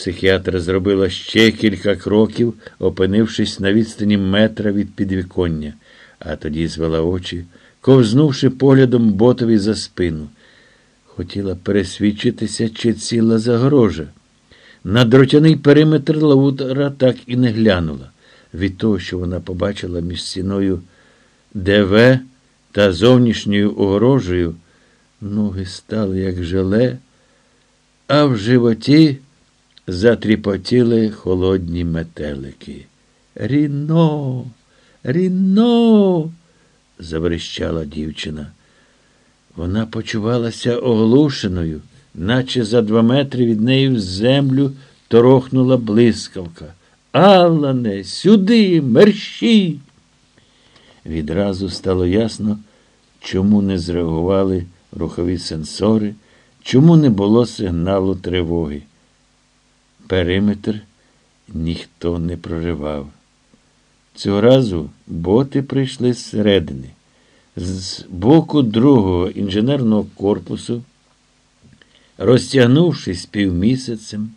Психіатр зробила ще кілька кроків, опинившись на відстані метра від підвіконня, а тоді звела очі, ковзнувши поглядом ботові за спину. Хотіла пересвідчитися, чи ціла загорожа. На дротяний периметр Лаутера так і не глянула. Від того, що вона побачила між стіною ДВ та зовнішньою огорожею, ноги стали як желе, а в животі затріпотіли холодні метелики. Ріно, Ріно, заверещала дівчина. Вона почувалася оглушеною, наче за два метри від неї в землю торохнула блискавка. Аллане, сюди, мерщій. Відразу стало ясно, чому не зреагували рухові сенсори, чому не було сигналу тривоги. Периметр ніхто не проривав. Цього разу боти прийшли зсередини. З боку другого інженерного корпусу, розтягнувшись півмісяцем,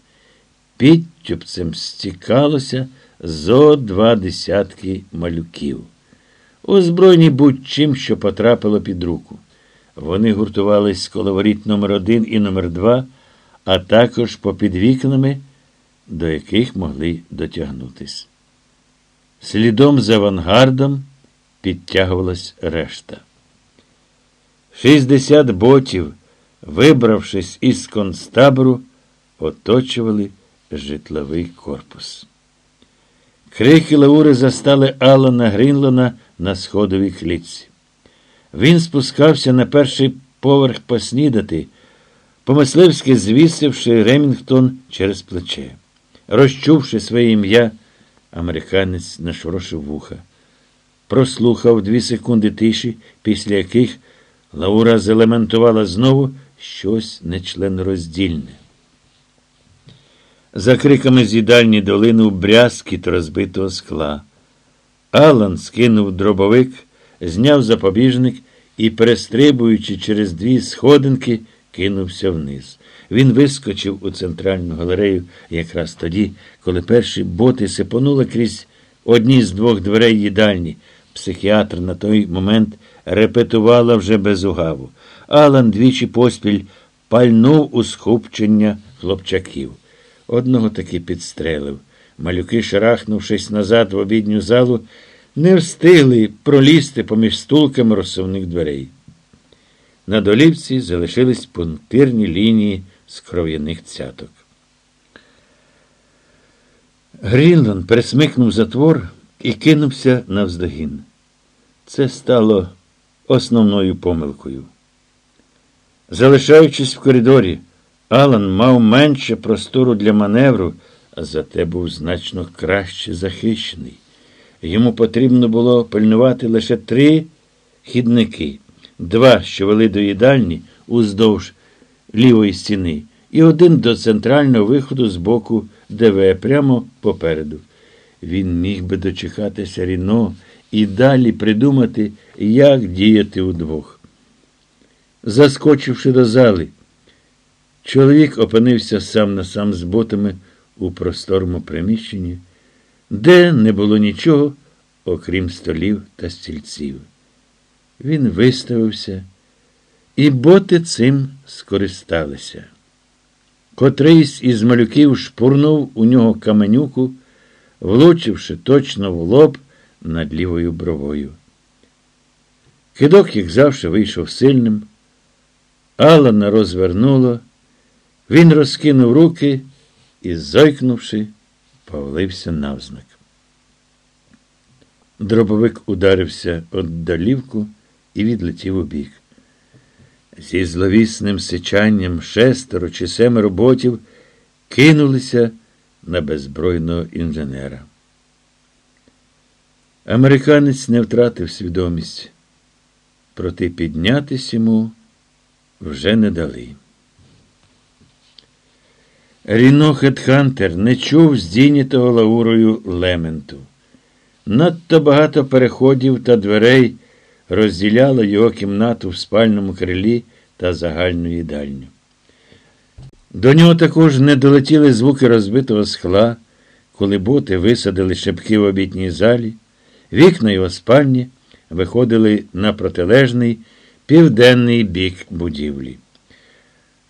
підтюпцем стікалося зо два десятки малюків. Озброєні будь-чим, що потрапило під руку. Вони гуртувались коло воріт номер один і номер два, а також попід вікнами, до яких могли дотягнутись. Слідом за авангардом підтягувалась решта. Шістдесят ботів, вибравшись із концтабору, оточували житловий корпус. Крики Лаури застали Алана Грінлона на сходовій клітці. Він спускався на перший поверх поснідати, помисливськи звісивши Ремінгтон через плече. Розчувши своє ім'я, американець нашорошив вуха. Прослухав дві секунди тиші, після яких Лаура зелементувала знову щось нечленороздільне. За криками з їдальні долинув брязкіт розбитого скла. Алан скинув дробовик, зняв запобіжник і, перестрибуючи через дві сходинки, кинувся вниз. Він вискочив у центральну галерею якраз тоді, коли перші боти сипонули крізь одні з двох дверей їдальні. Психіатр на той момент репетувала вже без угаву. Алан двічі поспіль пальнув у схопчення хлопчаків. Одного таки підстрелив. Малюки, шарахнувшись назад в обідню залу, не встигли пролізти поміж стулками розсувних дверей. На долівці залишились пунктирні лінії з кров'яних цяток. Грінланд пересмикнув затвор і кинувся навздогін. Це стало основною помилкою. Залишаючись в коридорі, Алан мав менше простору для маневру, а зате був значно краще захищений. Йому потрібно було пильнувати лише три хідники, два, що вели до їдальні уздовж лівої стіни, і один до центрального виходу з боку ДВ прямо попереду. Він міг би дочекатися Ріно і далі придумати, як діяти удвох. Заскочивши до зали, чоловік опинився сам на сам з ботами у просторому приміщенні, де не було нічого, окрім столів та стільців. Він виставився, і боти цим скористалися. Котрийсь із малюків шпурнув у нього каменюку, влучивши точно в лоб над лівою бровою. Кидок, як завжди, вийшов сильним. Алана розвернуло, він розкинув руки і, зойкнувши, повалився навзнак. Дробовик ударився од долівку і відлетів у бік. Зі зловісним сичанням шестеро чи семеро ботів кинулися на беззбройного інженера. Американець не втратив свідомість, проте піднятись йому вже не дали. Ріно Хетхантер не чув здійнятого лаурою лементу. Надто багато переходів та дверей розділяло його кімнату в спальному крилі та загальну їдальню. До нього також не долетіли звуки розбитого скла, коли боти висадили шибки в обітній залі, вікна його спальні виходили на протилежний південний бік будівлі.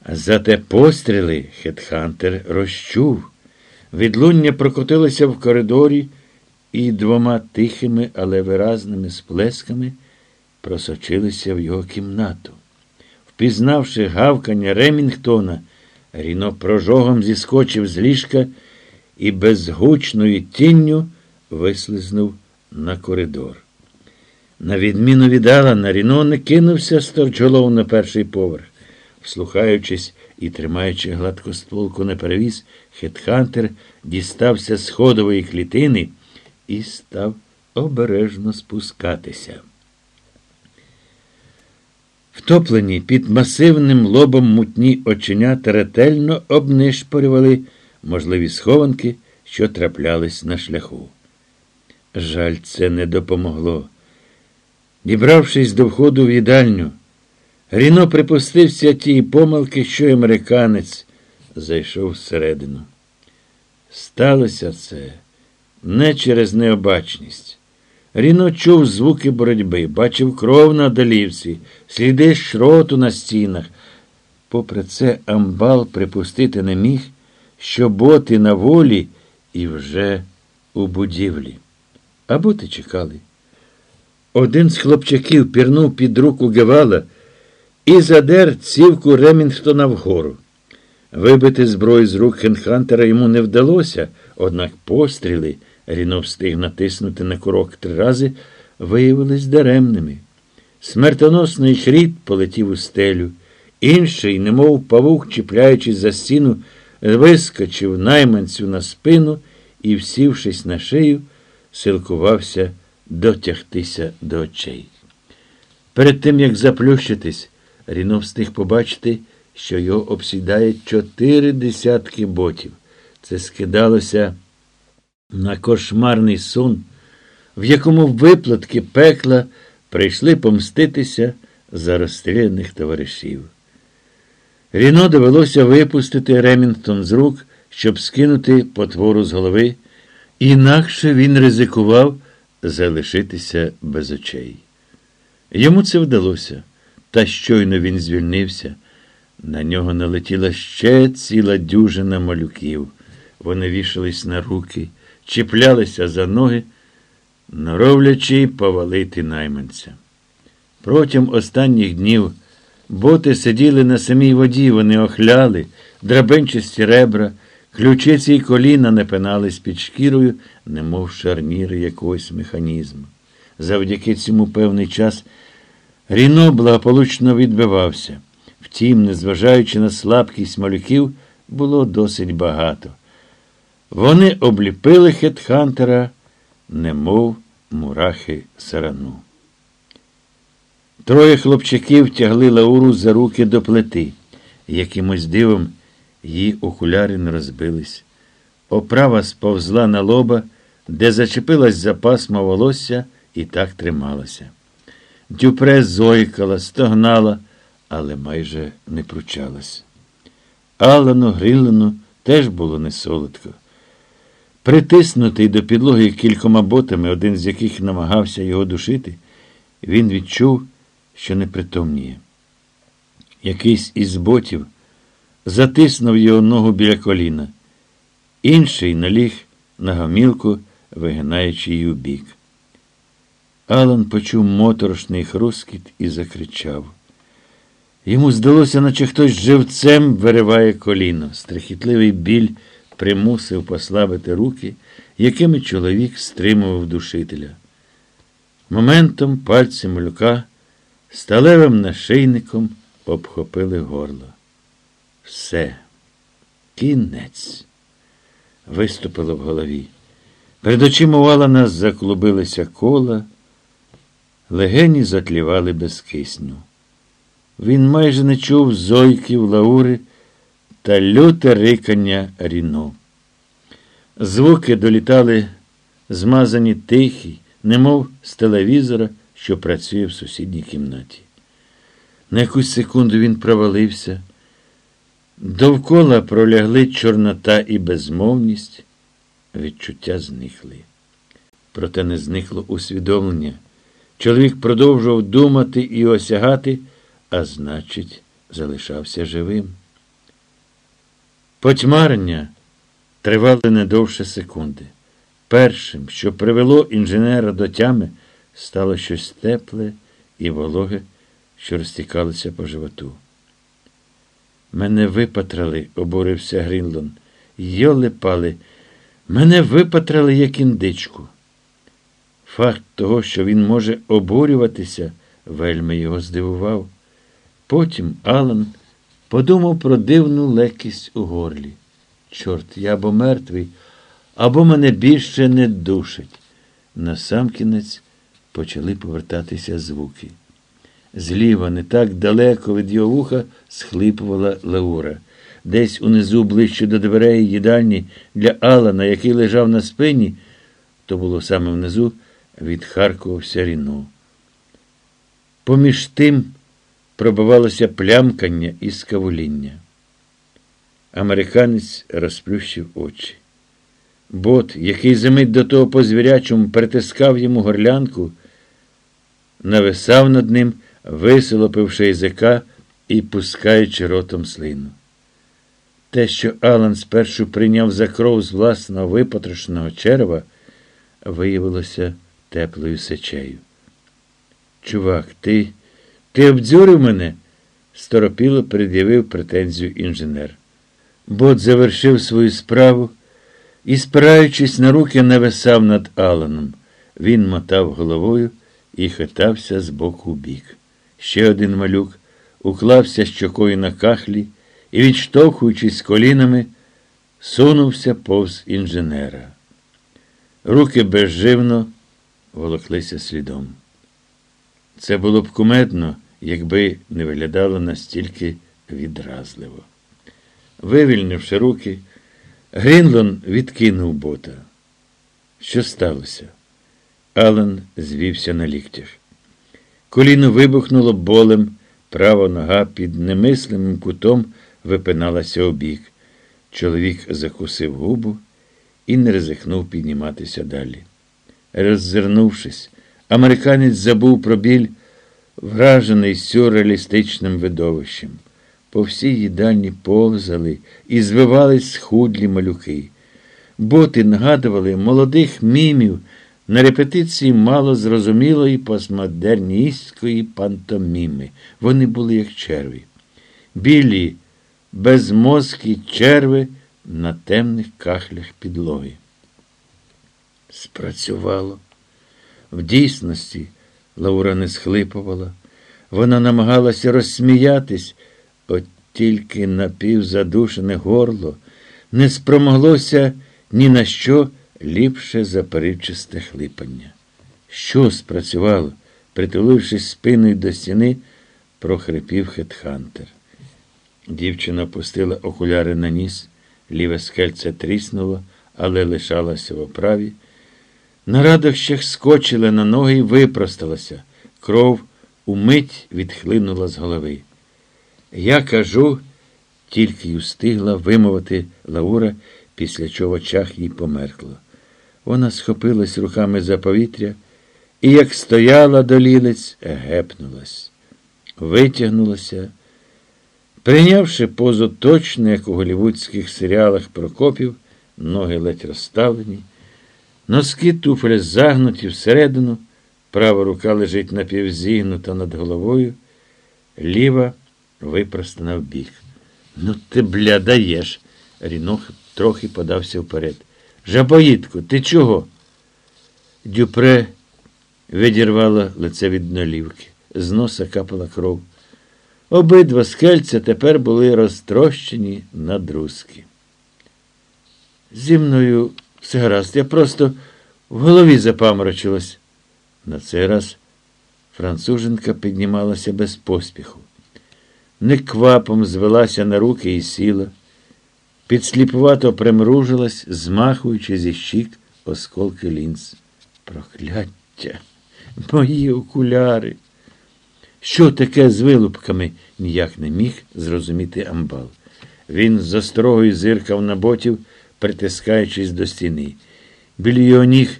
Зате постріли Хетхантер розчув. Відлуння прокотилося в коридорі і двома тихими, але виразними сплесками просочилися в його кімнату. Впізнавши гавкання Ремінгтона, Ріно прожогом зіскочив з ліжка і безгучною тінню вислизнув на коридор. На відміну від Алана, Ріно не кинувся сторчолов на перший поверх. Вслухаючись і тримаючи гладкостволку на перевіз, Хетхантер дістався сходової клітини і став обережно спускатися. Втоплені під масивним лобом мутні оченята ретельно обнишпорювали можливі схованки, що траплялись на шляху. Жаль, це не допомогло. Дібравшись до входу в їдальню, Ріно припустився тієї помилки, що американець зайшов всередину. Сталося це не через необачність. Ріно чув звуки боротьби, бачив кров на долівці, сліди шроту на стінах. Попри це, амбал припустити не міг, що боти на волі і вже у будівлі. А боти чекали. Один з хлопчаків пірнув під руку Гевала і задер цівку Ремінгтона вгору. Вибити зброю з рук Хенхантера йому не вдалося, однак постріли, Ріно встиг натиснути на курок три рази, виявились даремними. Смертоносний хрід полетів у стелю. Інший, немов павук, чіпляючись за стіну, вискочив найманцю на спину і, всівшись на шию, силкувався дотягтися до очей. Перед тим, як заплющитись, Ріно встиг побачити, що його обсідає чотири десятки ботів. Це скидалося на кошмарний сон, в якому виплатки пекла прийшли помститися за розстріляних товаришів. Ріно довелося випустити Ремінгтон з рук, щоб скинути потвору з голови, інакше він ризикував залишитися без очей. Йому це вдалося, та щойно він звільнився. На нього налетіла ще ціла дюжина малюків. Вони вішались на руки, чіплялися за ноги, норовлячи повалити найманця. Протягом останніх днів боти сиділи на самій воді, вони охляли, драбенчасті ребра, ключиці й коліна напинались під шкірою, немов шарніри якогось механізму. Завдяки цьому певний час Ріно благополучно відбивався. Втім, незважаючи на слабкість малюків, було досить багато. Вони обліпили Хетхантера, немов мурахи сарану. Троє хлопчаків тягли Лауру за руки до плити. Якимось дивом її окуляри не розбились. Оправа сповзла на лоба, де зачепилась за пасмо волосся і так трималася. Дюпре зойкала, стогнала, але майже не пручалась. Алану Грилину теж було не солодко. Притиснутий до підлоги кількома ботами, один з яких намагався його душити, він відчув, що непритомніє. Якийсь із ботів затиснув його ногу біля коліна, інший наліг на гамілку, вигинаючи її у бік. Алан почув моторошний хрускіт і закричав. Йому здалося, наче хтось живцем вириває коліно. Страхітливий біль примусив послабити руки, якими чоловік стримував душителя. Моментом пальці малюка сталевим нашийником обхопили горло. Все, кінець, виступило в голові. Перед очима Валана заклубилися кола, легені затлівали без кисню. Він майже не чув зойків Лаури та люте рикання Ріно. Звуки долітали змазані тихі, немов з телевізора, що працює в сусідній кімнаті. На якусь секунду він провалився, Довкола пролягли чорнота і безмовність, відчуття зникли. Проте не зникло усвідомлення. Чоловік продовжував думати і осягати, а значить, залишався живим. Потьмарення тривали не довше секунди. Першим, що привело інженера до тями, стало щось тепле і вологе, що розтікалося по животу. Мене випатрали, обурився Грінлон. Йоли пали, мене випатрали, як індичку. Факт того, що він може обурюватися, вельми його здивував. Потім Алан подумав про дивну легкість у горлі. Чорт, я або мертвий, або мене більше не душить. Насамкінець почали повертатися звуки. Зліва, не так далеко від його вуха, схлипувала Лаура. Десь унизу, ближче до дверей їдальні для Алана, який лежав на спині, то було саме внизу, відхаркувався Ріно. Поміж тим пробивалося плямкання і скавуління. Американець розплющив очі. Бот, який замить до того по звірячому притискав йому горлянку, нависав над ним, висолопивши язика і пускаючи ротом слину. Те, що Алан спершу прийняв за кров з власного випотрошеного черва, виявилося теплою сечею. Чувак, ти ти обдзюрив мене? сторопіло пред'явив претензію інженер. Бот завершив свою справу і, спираючись на руки, нависав над Аланом. Він мотав головою і хитався з боку в бік. Ще один малюк уклався щокою на кахлі і, відштовхуючись колінами, сунувся повз інженера. Руки безживно волоклися слідом. Це було б кумедно, якби не виглядало настільки відразливо. Вивільнивши руки, Грінлон відкинув бота. Що сталося? Алан звівся на ліктях. Коліно вибухнуло болем, права нога під немислимим кутом випиналася обік. Чоловік закусив губу і не ризикнув підніматися далі. Роззирнувшись, американець забув про біль, вражений сюрреалістичним видовищем. По всій їдальні повзали і звивались схудлі малюки. Боти нагадували молодих мімів на репетиції мало зрозумілої постмодерністської пантоміми. Вони були як черві. Білі, безмозкі черви на темних кахлях підлоги. Спрацювало. В дійсності Лаура не схлипувала. Вона намагалася розсміятись, от тільки напівзадушене горло не спромоглося ні на що ліпше за перечисте хлипання. Що спрацювало, притулившись спиною до стіни, прохрипів Хетхантер. Дівчина опустила окуляри на ніс, ліве скельце тріснуло, але лишалося в оправі. На радощах скочила на ноги і випросталася. Кров умить відхлинула з голови. Я кажу, тільки й устигла вимовити Лаура, після чого в очах їй померкло. Вона схопилась руками за повітря і, як стояла до лілиць, гепнулась, витягнулася, прийнявши позу точно, як у голівудських серіалах Прокопів, ноги ледь розставлені, носки туфеля загнуті всередину, права рука лежить напівзігнута над головою, ліва випростана вбік. Ну, ти, бля, даєш. Рінох трохи подався вперед. Жабоїдку, ти чого? Дюпре відірвало лице від налівки. З носа капала кров. Обидва скельця тепер були розтрощені на друзки. Зі мною все гаразд, я просто в голові запаморочилась. На цей раз француженка піднімалася без поспіху. Неквапом звелася на руки і сіла підсліпувато примружилась, змахуючи зі щік осколки лінз. Прокляття, мої окуляри. Що таке з вилупками? ніяк не міг зрозуміти амбал. Він з острогою зиркав на ботів, притискаючись до стіни. Біля його ніг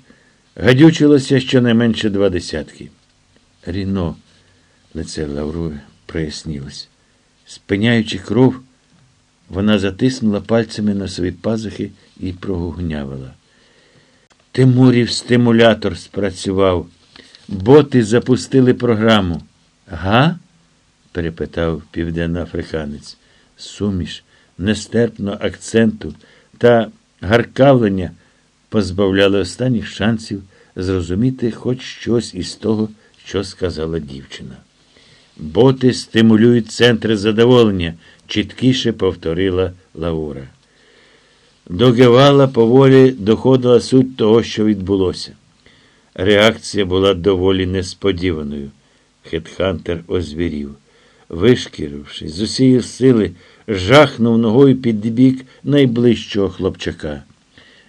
гадючилося щонайменше два десятки. Ріно, лице Лаврує прояснілось. Спиняючи кров, вона затиснула пальцями на свої пазухи і прогугнявила. Тимурів стимулятор спрацював. Боти запустили програму. Га? перепитав південноафриканець. Суміш нестерпного акценту та гаркавлення позбавляли останніх шансів зрозуміти хоч щось із того, що сказала дівчина. Боти стимулюють центри задоволення, чіткіше повторила Лаура. До Гевала поволі доходила суть того, що відбулося. Реакція була доволі несподіваною. Хетхантер озвірів. Вишкірившись, з усієї сили, жахнув ногою під бік найближчого хлопчака.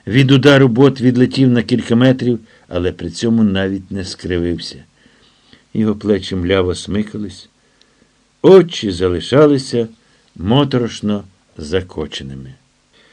Від удару бот відлетів на кілька метрів, але при цьому навіть не скривився. Його плечі мляво смикались, очі залишалися моторошно закоченими.